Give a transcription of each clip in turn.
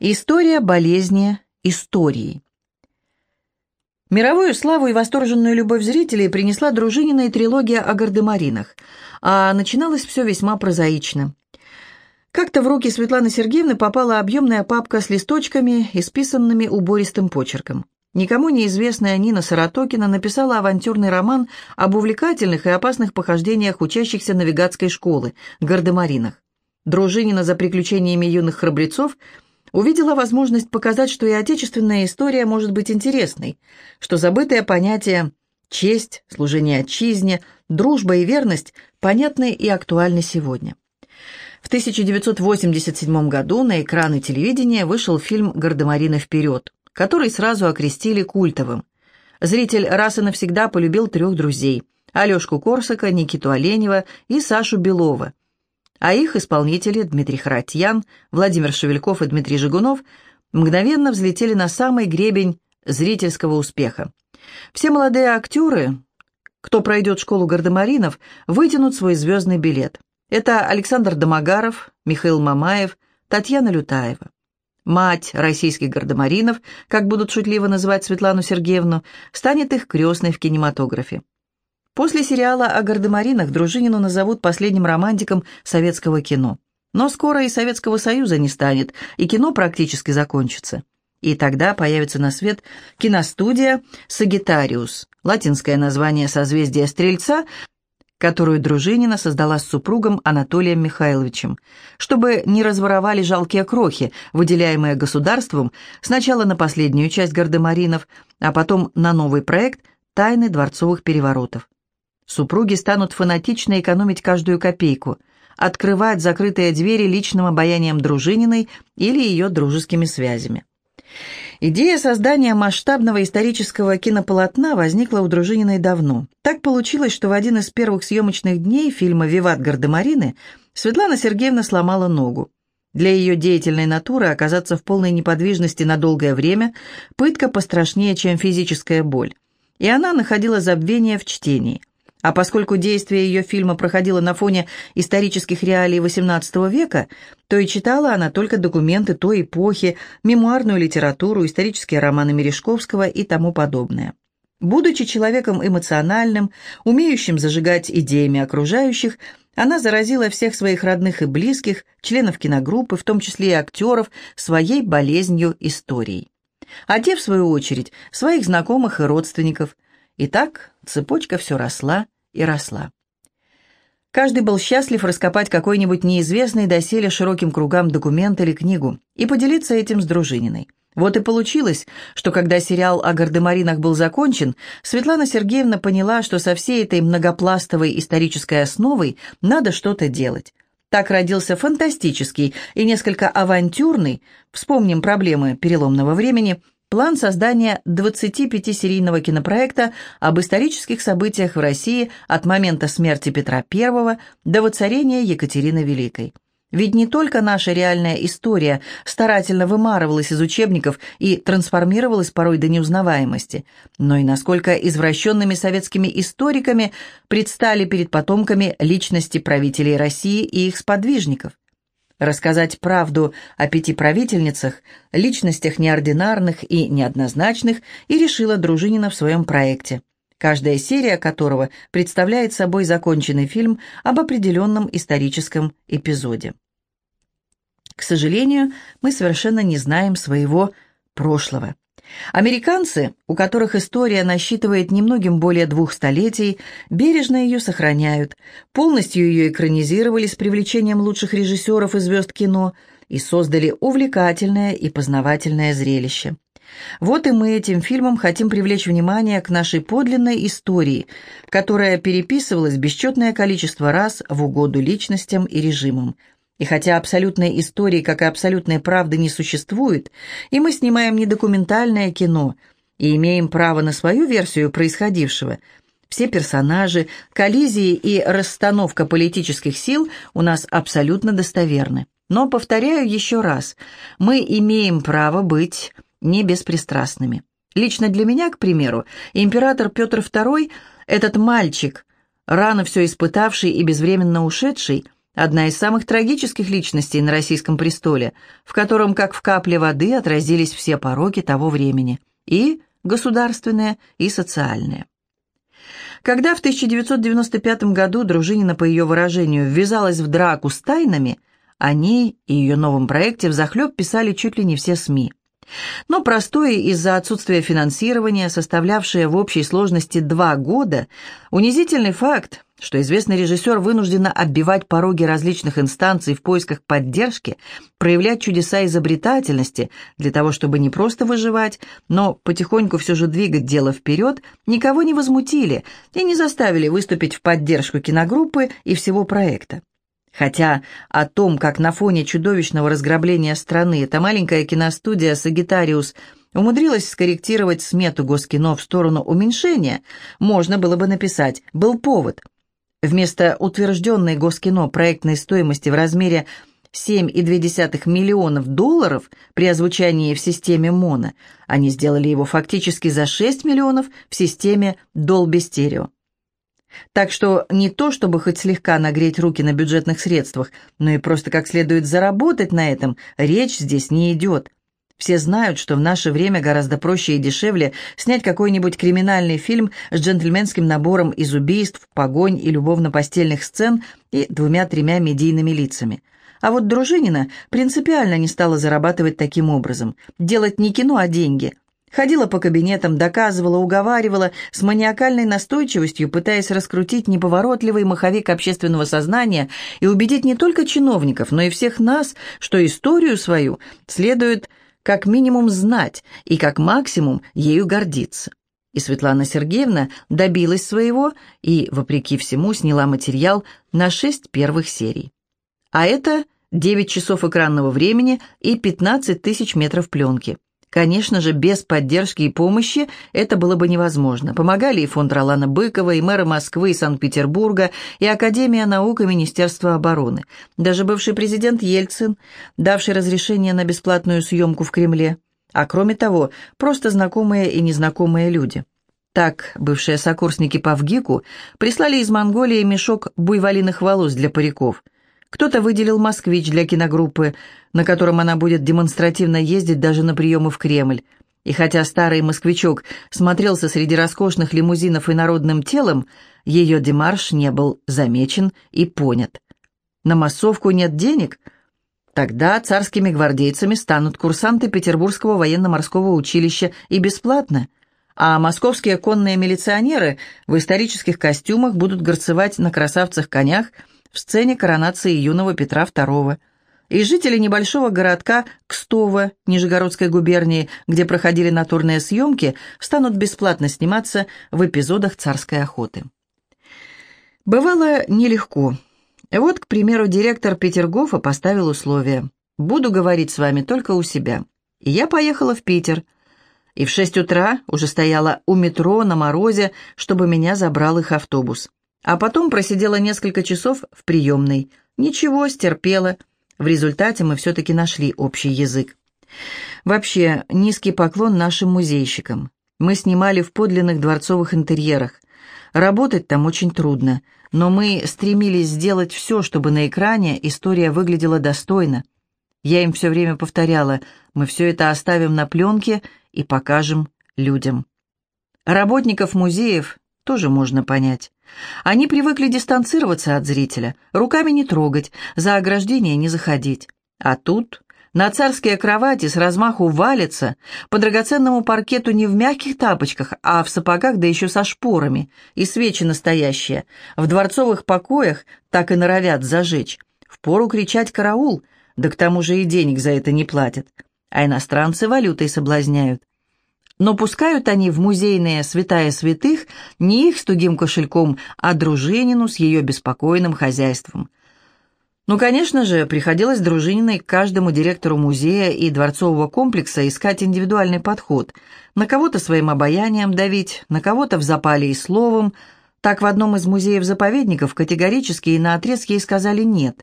История болезни истории. Мировую славу и восторженную любовь зрителей принесла Дружинина и трилогия о гардемаринах, а начиналось все весьма прозаично. Как-то в руки Светланы Сергеевны попала объемная папка с листочками, исписанными убористым почерком. Никому неизвестная Нина Саратокина написала авантюрный роман об увлекательных и опасных похождениях учащихся навигатской школы, гардемаринах. Дружинина за приключениями юных храбрецов – увидела возможность показать, что и отечественная история может быть интересной, что забытые понятия честь, служение отчизне, дружба и верность понятны и актуальны сегодня. В 1987 году на экраны телевидения вышел фильм «Гардемарина вперед», который сразу окрестили культовым. Зритель раз и навсегда полюбил трех друзей – Алешку Корсака, Никиту Оленева и Сашу Белова – а их исполнители Дмитрий Харатьян, Владимир Шевельков и Дмитрий Жигунов мгновенно взлетели на самый гребень зрительского успеха. Все молодые актеры, кто пройдет школу гардемаринов, вытянут свой звездный билет. Это Александр Домогаров, Михаил Мамаев, Татьяна Лютаева. Мать российских гардемаринов, как будут шутливо называть Светлану Сергеевну, станет их крестной в кинематографе. После сериала о гардемаринах Дружинину назовут последним романтиком советского кино. Но скоро и Советского Союза не станет, и кино практически закончится. И тогда появится на свет киностудия «Сагитариус», латинское название созвездия Стрельца, которую Дружинина создала с супругом Анатолием Михайловичем, чтобы не разворовали жалкие крохи, выделяемые государством сначала на последнюю часть гардемаринов, а потом на новый проект «Тайны дворцовых переворотов». Супруги станут фанатично экономить каждую копейку, открывать закрытые двери личным обаянием Дружининой или ее дружескими связями. Идея создания масштабного исторического кинополотна возникла у Дружининой давно. Так получилось, что в один из первых съемочных дней фильма «Виват Гардемарины» Светлана Сергеевна сломала ногу. Для ее деятельной натуры оказаться в полной неподвижности на долгое время – пытка пострашнее, чем физическая боль. И она находила забвение в чтении. А поскольку действие ее фильма проходило на фоне исторических реалий XVIII века, то и читала она только документы той эпохи, мемуарную литературу, исторические романы Мережковского и тому подобное. Будучи человеком эмоциональным, умеющим зажигать идеями окружающих, она заразила всех своих родных и близких, членов киногруппы, в том числе и актеров, своей болезнью историей. А те, в свою очередь, своих знакомых и родственников – и так цепочка все росла и росла. Каждый был счастлив раскопать какой-нибудь неизвестный доселе широким кругам документ или книгу и поделиться этим с Дружининой. Вот и получилось, что когда сериал о гардемаринах был закончен, Светлана Сергеевна поняла, что со всей этой многопластовой исторической основой надо что-то делать. Так родился фантастический и несколько авантюрный, вспомним проблемы переломного времени – план создания 25-серийного кинопроекта об исторических событиях в России от момента смерти Петра I до воцарения Екатерины Великой. Ведь не только наша реальная история старательно вымарывалась из учебников и трансформировалась порой до неузнаваемости, но и насколько извращенными советскими историками предстали перед потомками личности правителей России и их сподвижников рассказать правду о пяти правительницах, личностях неординарных и неоднозначных, и решила Дружинина в своем проекте, каждая серия которого представляет собой законченный фильм об определенном историческом эпизоде. К сожалению, мы совершенно не знаем своего прошлого. Американцы, у которых история насчитывает немногим более двух столетий, бережно ее сохраняют, полностью ее экранизировали с привлечением лучших режиссеров и звезд кино и создали увлекательное и познавательное зрелище. Вот и мы этим фильмом хотим привлечь внимание к нашей подлинной истории, которая переписывалась бесчетное количество раз в угоду личностям и режимам, и хотя абсолютной истории, как и абсолютной правды, не существует, и мы снимаем не документальное кино и имеем право на свою версию происходившего, все персонажи, коллизии и расстановка политических сил у нас абсолютно достоверны. Но, повторяю еще раз, мы имеем право быть не беспристрастными. Лично для меня, к примеру, император Петр II, этот мальчик, рано все испытавший и безвременно ушедший – одна из самых трагических личностей на российском престоле, в котором, как в капле воды, отразились все пороки того времени, и государственные, и социальные. Когда в 1995 году Дружинина, по ее выражению, ввязалась в драку с тайнами, о ней и ее новом проекте взахлеб писали чуть ли не все СМИ. Но простое из-за отсутствия финансирования, составлявшее в общей сложности два года, унизительный факт, что известный режиссер вынуждена оббивать пороги различных инстанций в поисках поддержки, проявлять чудеса изобретательности для того, чтобы не просто выживать, но потихоньку все же двигать дело вперед, никого не возмутили и не заставили выступить в поддержку киногруппы и всего проекта. Хотя о том, как на фоне чудовищного разграбления страны эта маленькая киностудия «Сагитариус» умудрилась скорректировать смету Госкино в сторону уменьшения, можно было бы написать «был повод». Вместо утвержденной Госкино проектной стоимости в размере 7,2 миллионов долларов при озвучании в системе МОНО, они сделали его фактически за 6 миллионов в системе Dolby Stereo. Так что не то, чтобы хоть слегка нагреть руки на бюджетных средствах, но и просто как следует заработать на этом, речь здесь не идет. Все знают, что в наше время гораздо проще и дешевле снять какой-нибудь криминальный фильм с джентльменским набором из убийств, погонь и любовно-постельных сцен и двумя-тремя медийными лицами. А вот Дружинина принципиально не стала зарабатывать таким образом. Делать не кино, а деньги. Ходила по кабинетам, доказывала, уговаривала, с маниакальной настойчивостью пытаясь раскрутить неповоротливый маховик общественного сознания и убедить не только чиновников, но и всех нас, что историю свою следует как минимум знать и как максимум ею гордиться. И Светлана Сергеевна добилась своего и, вопреки всему, сняла материал на шесть первых серий. А это 9 часов экранного времени и 15 тысяч метров пленки. Конечно же, без поддержки и помощи это было бы невозможно. Помогали и фонд Ролана Быкова, и мэры Москвы, и Санкт-Петербурга, и Академия наук, и Министерство обороны. Даже бывший президент Ельцин, давший разрешение на бесплатную съемку в Кремле. А кроме того, просто знакомые и незнакомые люди. Так, бывшие сокурсники по ВГИКу прислали из Монголии мешок буйволиных волос для париков – кто-то выделил «Москвич» для киногруппы, на котором она будет демонстративно ездить даже на приемы в Кремль. И хотя старый «Москвичок» смотрелся среди роскошных лимузинов и народным телом, ее демарш не был замечен и понят. На массовку нет денег? Тогда царскими гвардейцами станут курсанты Петербургского военно-морского училища и бесплатно, а московские конные милиционеры в исторических костюмах будут горцевать на красавцах-конях – в сцене коронации юного Петра II. И жители небольшого городка Кстово, Нижегородской губернии, где проходили натурные съемки, станут бесплатно сниматься в эпизодах «Царской охоты». Бывало нелегко. Вот, к примеру, директор Петергофа поставил условие. «Буду говорить с вами только у себя». И я поехала в Питер. И в шесть утра уже стояла у метро на морозе, чтобы меня забрал их автобус. А потом просидела несколько часов в приемной. Ничего, стерпела. В результате мы все-таки нашли общий язык. Вообще, низкий поклон нашим музейщикам. Мы снимали в подлинных дворцовых интерьерах. Работать там очень трудно, но мы стремились сделать все, чтобы на экране история выглядела достойно. Я им все время повторяла, мы все это оставим на пленке и покажем людям. Работников музеев тоже можно понять. Они привыкли дистанцироваться от зрителя, руками не трогать, за ограждение не заходить. А тут на царские кровати с размаху валится, по драгоценному паркету не в мягких тапочках, а в сапогах, да еще со шпорами, и свечи настоящие. В дворцовых покоях так и норовят зажечь. Впору кричать «караул», да к тому же и денег за это не платят. А иностранцы валютой соблазняют. Но пускают они в музейные святая святых не их с тугим кошельком, а дружинину с ее беспокойным хозяйством. Ну, конечно же, приходилось дружининой каждому директору музея и дворцового комплекса искать индивидуальный подход. На кого-то своим обаянием давить, на кого-то в запале и словом. Так в одном из музеев-заповедников категорически и наотрез ей сказали «нет».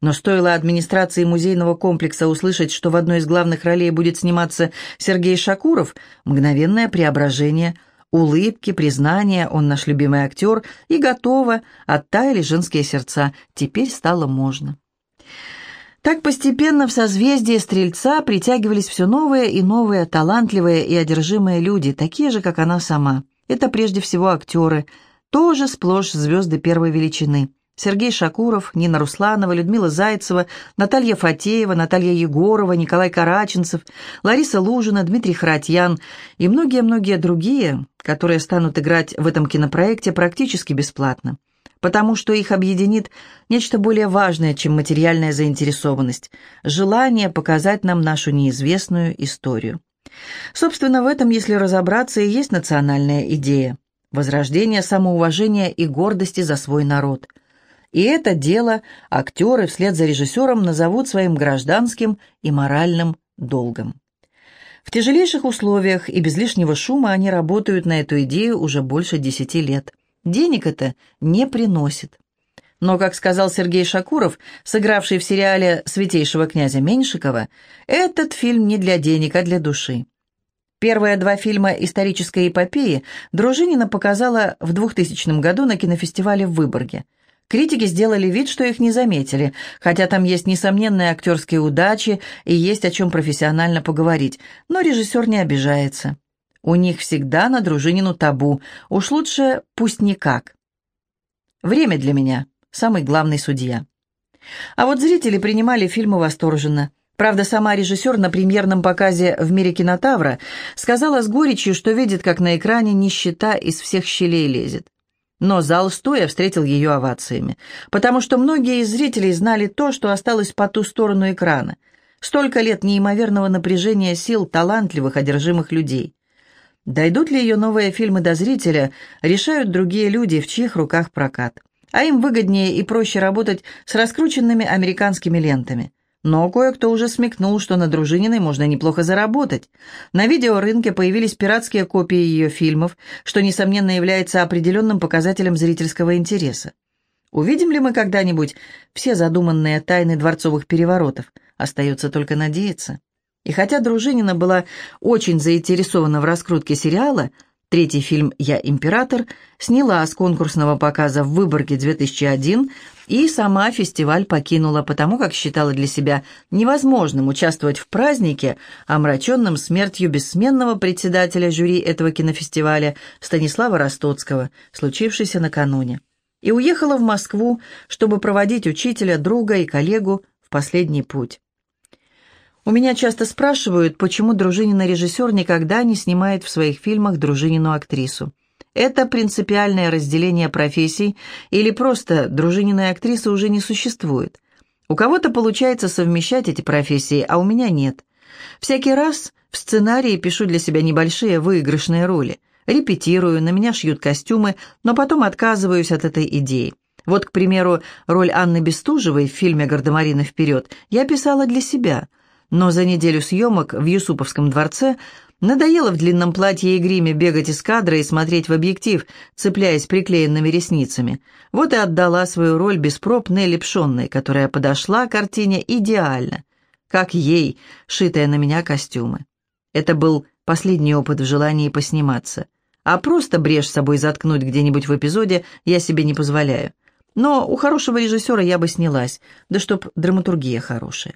Но стоило администрации музейного комплекса услышать, что в одной из главных ролей будет сниматься Сергей Шакуров, мгновенное преображение. Улыбки, признания, он наш любимый актер, и готово, оттаяли женские сердца, теперь стало можно. Так постепенно в созвездие Стрельца притягивались все новые и новые талантливые и одержимые люди, такие же, как она сама. Это прежде всего актеры, тоже сплошь звезды первой величины. Сергей Шакуров, Нина Русланова, Людмила Зайцева, Наталья Фатеева, Наталья Егорова, Николай Караченцев, Лариса Лужина, Дмитрий Харатьян и многие-многие другие, которые станут играть в этом кинопроекте практически бесплатно, потому что их объединит нечто более важное, чем материальная заинтересованность – желание показать нам нашу неизвестную историю. Собственно, в этом, если разобраться, и есть национальная идея – возрождение самоуважения и гордости за свой народ – и это дело актеры вслед за режиссером назовут своим гражданским и моральным долгом. В тяжелейших условиях и без лишнего шума они работают на эту идею уже больше десяти лет. Денег это не приносит. Но, как сказал Сергей Шакуров, сыгравший в сериале «Святейшего князя Меньшикова», этот фильм не для денег, а для души. Первые два фильма исторической эпопеи Дружинина показала в 2000 году на кинофестивале в Выборге – Критики сделали вид, что их не заметили, хотя там есть несомненные актерские удачи и есть о чем профессионально поговорить, но режиссер не обижается. У них всегда на Дружинину табу, уж лучше пусть никак. Время для меня – самый главный судья. А вот зрители принимали фильмы восторженно. Правда, сама режиссер на премьерном показе в «Мире кинотавра» сказала с горечью, что видит, как на экране нищета из всех щелей лезет. Но зал стоя встретил ее овациями, потому что многие из зрителей знали то, что осталось по ту сторону экрана. Столько лет неимоверного напряжения сил талантливых, одержимых людей. Дойдут ли ее новые фильмы до зрителя, решают другие люди, в чьих руках прокат. А им выгоднее и проще работать с раскрученными американскими лентами. Но кое-кто уже смекнул, что на Дружининой можно неплохо заработать. На видеорынке появились пиратские копии ее фильмов, что, несомненно, является определенным показателем зрительского интереса. Увидим ли мы когда-нибудь все задуманные тайны дворцовых переворотов? Остается только надеяться. И хотя Дружинина была очень заинтересована в раскрутке сериала, Третий фильм «Я император» сняла с конкурсного показа в Выборге-2001 и сама фестиваль покинула, потому как считала для себя невозможным участвовать в празднике, омраченном смертью бессменного председателя жюри этого кинофестиваля Станислава Ростоцкого, случившейся накануне. И уехала в Москву, чтобы проводить учителя, друга и коллегу в последний путь. У меня часто спрашивают, почему Дружинина режиссер никогда не снимает в своих фильмах Дружинину актрису. Это принципиальное разделение профессий или просто Дружининой актрисы уже не существует. У кого-то получается совмещать эти профессии, а у меня нет. Всякий раз в сценарии пишу для себя небольшие выигрышные роли. Репетирую, на меня шьют костюмы, но потом отказываюсь от этой идеи. Вот, к примеру, роль Анны Бестужевой в фильме «Гардемарина вперед» я писала для себя – но за неделю съемок в Юсуповском дворце надоело в длинном платье и гриме бегать из кадра и смотреть в объектив, цепляясь приклеенными ресницами. Вот и отдала свою роль без проб Нелли Пшонной, которая подошла к картине идеально, как ей, шитая на меня костюмы. Это был последний опыт в желании посниматься. А просто брешь с собой заткнуть где-нибудь в эпизоде я себе не позволяю. Но у хорошего режиссера я бы снялась, да чтоб драматургия хорошая.